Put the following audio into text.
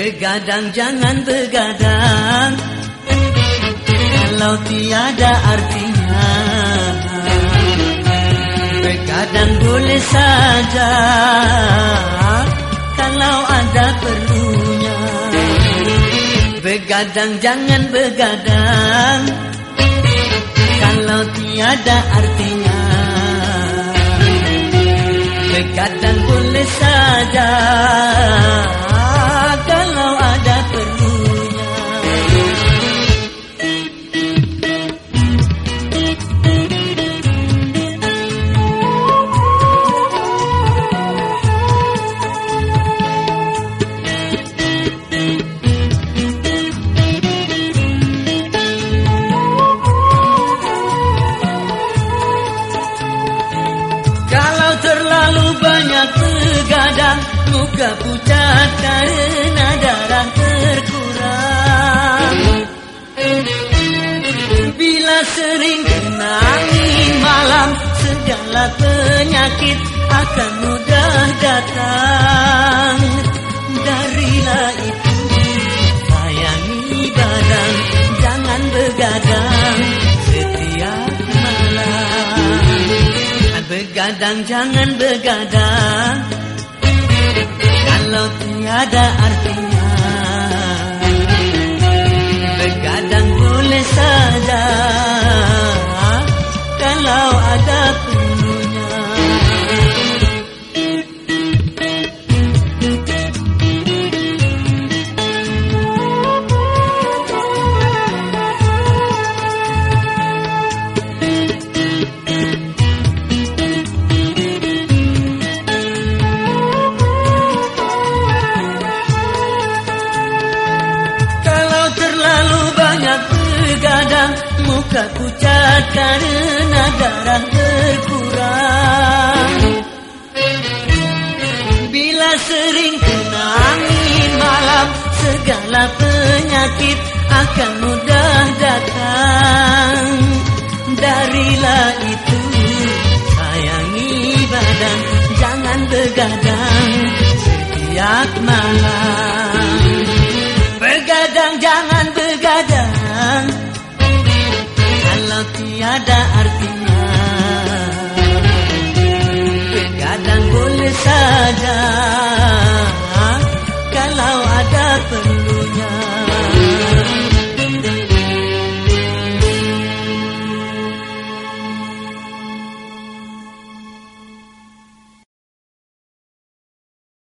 Begadang jangan begadang. Kalau tiada artinya Begadang boleh saja. Kalau ada perlunya Begadang jangan begadang. Kalau tiada artinya Begadang boleh saja muka pucat karena darah terkurang. Bila sering kena angin malam Segala penyakit akan mudah datang. Darilah itu sayangi badan Jangan begadang setiap malam. Begadang jangan begadang tiada artinya muka pucat karena darah berkurang. Bila sering kena angin malam Segala penyakit akan mudah datang. Darilah itu sayangi badan Jangan begadang setiap malam tiada